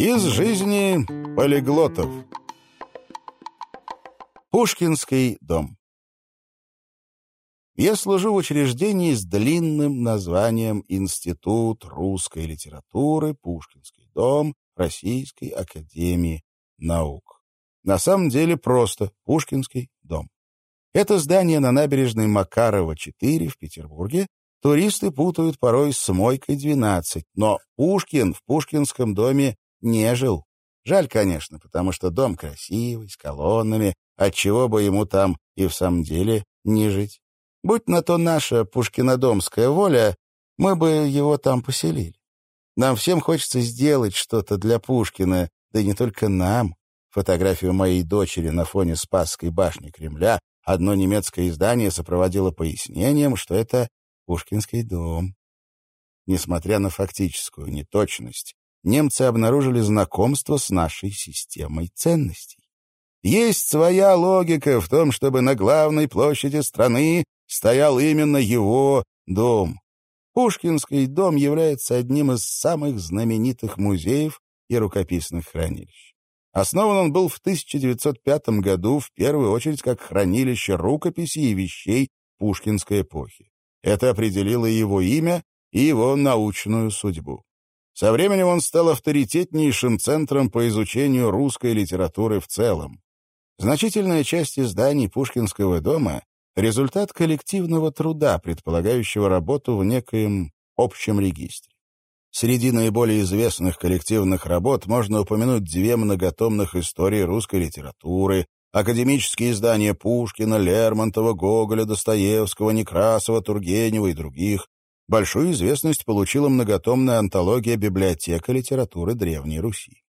Из жизни полиглотов. Пушкинский дом. Я служу в учреждении с длинным названием Институт русской литературы, Пушкинский дом Российской академии наук. На самом деле просто Пушкинский дом. Это здание на набережной Макарова, 4 в Петербурге. Туристы путают порой с Мойкой, 12, но Пушкин в Пушкинском доме не жил. Жаль, конечно, потому что дом красивый, с колоннами, отчего бы ему там и в самом деле не жить. Будь на то наша пушкинодомская воля, мы бы его там поселили. Нам всем хочется сделать что-то для Пушкина, да и не только нам. Фотографию моей дочери на фоне Спасской башни Кремля одно немецкое издание сопроводило пояснением, что это Пушкинский дом. Несмотря на фактическую неточность, немцы обнаружили знакомство с нашей системой ценностей. Есть своя логика в том, чтобы на главной площади страны стоял именно его дом. Пушкинский дом является одним из самых знаменитых музеев и рукописных хранилищ. Основан он был в 1905 году в первую очередь как хранилище рукописей и вещей пушкинской эпохи. Это определило его имя и его научную судьбу. Со временем он стал авторитетнейшим центром по изучению русской литературы в целом. Значительная часть изданий Пушкинского дома — результат коллективного труда, предполагающего работу в некоем общем регистре. Среди наиболее известных коллективных работ можно упомянуть две многотомных истории русской литературы, академические издания Пушкина, Лермонтова, Гоголя, Достоевского, Некрасова, Тургенева и других, Большую известность получила многотомная антология «Библиотека литературы Древней Руси».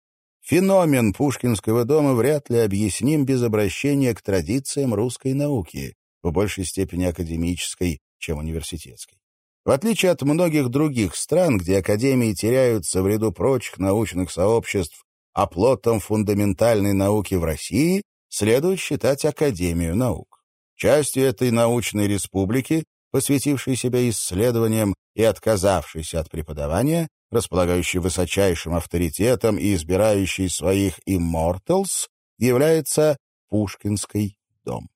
Феномен Пушкинского дома вряд ли объясним без обращения к традициям русской науки, в большей степени академической, чем университетской. В отличие от многих других стран, где академии теряются в ряду прочих научных сообществ, оплотом фундаментальной науки в России следует считать Академию наук. Частью этой научной республики посвятивший себя исследованиям и отказавшийся от преподавания, располагающий высочайшим авторитетом и избирающий своих «immortals», является Пушкинский дом.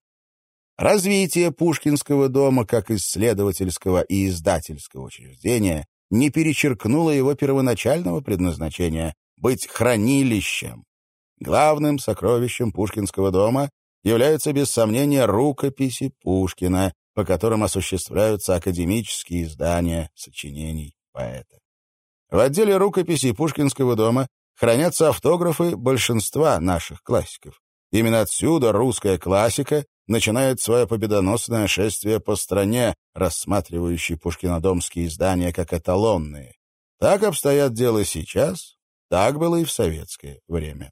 Развитие Пушкинского дома как исследовательского и издательского учреждения не перечеркнуло его первоначального предназначения — быть хранилищем. Главным сокровищем Пушкинского дома являются без сомнения рукописи Пушкина, по которым осуществляются академические издания сочинений поэта. В отделе рукописей Пушкинского дома хранятся автографы большинства наших классиков. Именно отсюда русская классика начинает свое победоносное шествие по стране, рассматривающей пушкинодомские издания как эталонные. Так обстоят дела сейчас, так было и в советское время.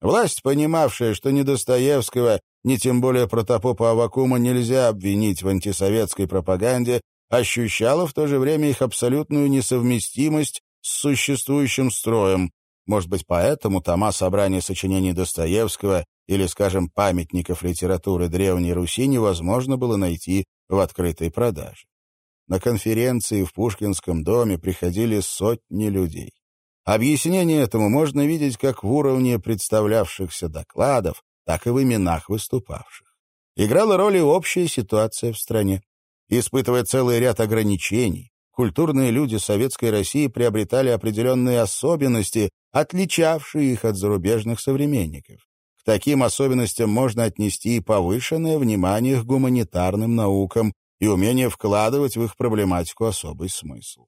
Власть, понимавшая, что ни Достоевского, ни тем более протопопа Авакума нельзя обвинить в антисоветской пропаганде, ощущала в то же время их абсолютную несовместимость с существующим строем. Может быть, поэтому тома собрания сочинений Достоевского или, скажем, памятников литературы Древней Руси невозможно было найти в открытой продаже. На конференции в Пушкинском доме приходили сотни людей. Объяснение этому можно видеть как в уровне представлявшихся докладов, так и в именах выступавших. Играла роль и общая ситуация в стране. Испытывая целый ряд ограничений, культурные люди Советской России приобретали определенные особенности, отличавшие их от зарубежных современников. К таким особенностям можно отнести и повышенное внимание к гуманитарным наукам и умение вкладывать в их проблематику особый смысл.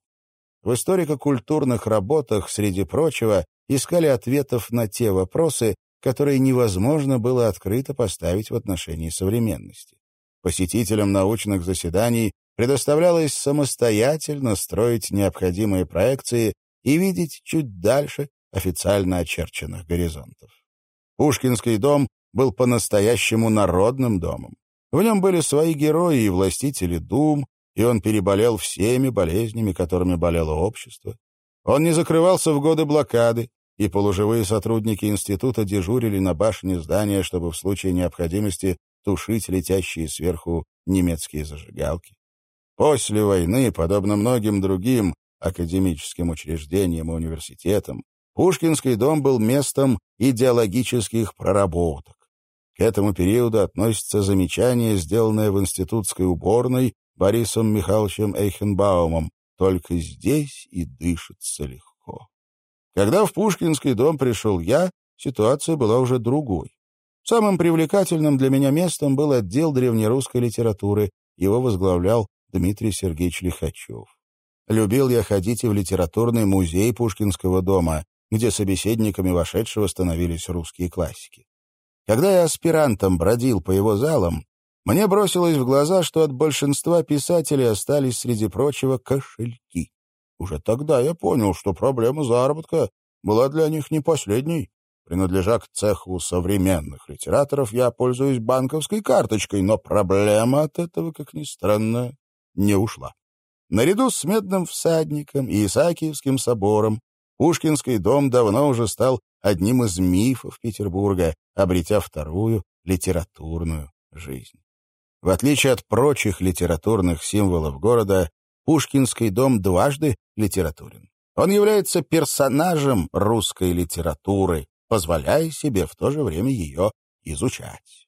В историко-культурных работах, среди прочего, искали ответов на те вопросы, которые невозможно было открыто поставить в отношении современности. Посетителям научных заседаний предоставлялось самостоятельно строить необходимые проекции и видеть чуть дальше официально очерченных горизонтов. Пушкинский дом был по-настоящему народным домом. В нем были свои герои и властители дум, и он переболел всеми болезнями, которыми болело общество. Он не закрывался в годы блокады, и полуживые сотрудники института дежурили на башне здания, чтобы в случае необходимости тушить летящие сверху немецкие зажигалки. После войны, подобно многим другим академическим учреждениям и университетам, Пушкинский дом был местом идеологических проработок. К этому периоду относится замечание, сделанное в институтской уборной Борисом Михайловичем Эйхенбаумом. Только здесь и дышится легко. Когда в Пушкинский дом пришел я, ситуация была уже другой. Самым привлекательным для меня местом был отдел древнерусской литературы. Его возглавлял Дмитрий Сергеевич Лихачев. Любил я ходить и в литературный музей Пушкинского дома, где собеседниками вошедшего становились русские классики. Когда я аспирантом бродил по его залам, мне бросилось в глаза, что от большинства писателей остались, среди прочего, кошельки. Уже тогда я понял, что проблема заработка была для них не последней. Принадлежа к цеху современных литераторов, я пользуюсь банковской карточкой, но проблема от этого, как ни странно, не ушла. Наряду с Медным всадником и Исаакиевским собором Пушкинский дом давно уже стал одним из мифов Петербурга, обретя вторую литературную жизнь. В отличие от прочих литературных символов города, Пушкинский дом дважды литературен. Он является персонажем русской литературы, позволяя себе в то же время ее изучать.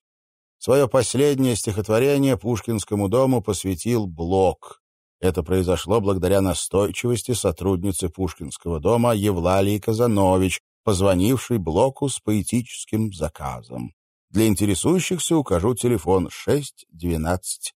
Свое последнее стихотворение Пушкинскому дому посвятил Блок. Это произошло благодаря настойчивости сотрудницы Пушкинского дома Евлалии Казанович, позвонившей Блоку с поэтическим заказом. Для интересующихся укажу телефон 61200.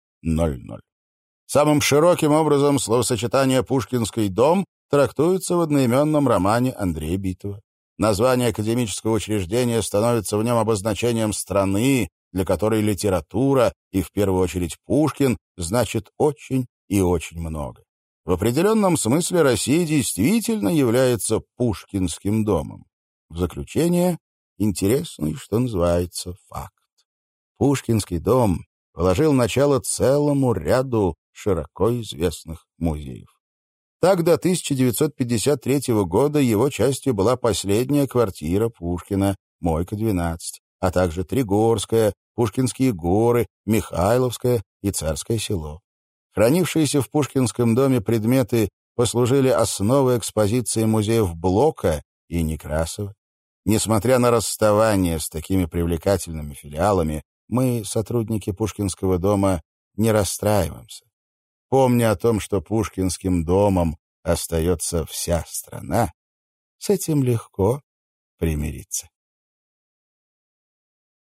Самым широким образом словосочетание «Пушкинский дом» трактуется в одноименном романе Андрея Битова. Название академического учреждения становится в нем обозначением страны, для которой литература, и в первую очередь Пушкин, значит очень и очень много. В определенном смысле Россия действительно является Пушкинским домом. В заключение интересный, что называется, факт. Пушкинский дом положил начало целому ряду широко известных музеев. Так до 1953 года его частью была последняя квартира Пушкина, Мойка-12, а также Тригорская, Пушкинские горы, Михайловское и Царское село. Хранившиеся в Пушкинском доме предметы послужили основой экспозиции музеев Блока и Некрасова. Несмотря на расставание с такими привлекательными филиалами, мы, сотрудники Пушкинского дома, не расстраиваемся. Помня о том, что Пушкинским домом остается вся страна, с этим легко примириться.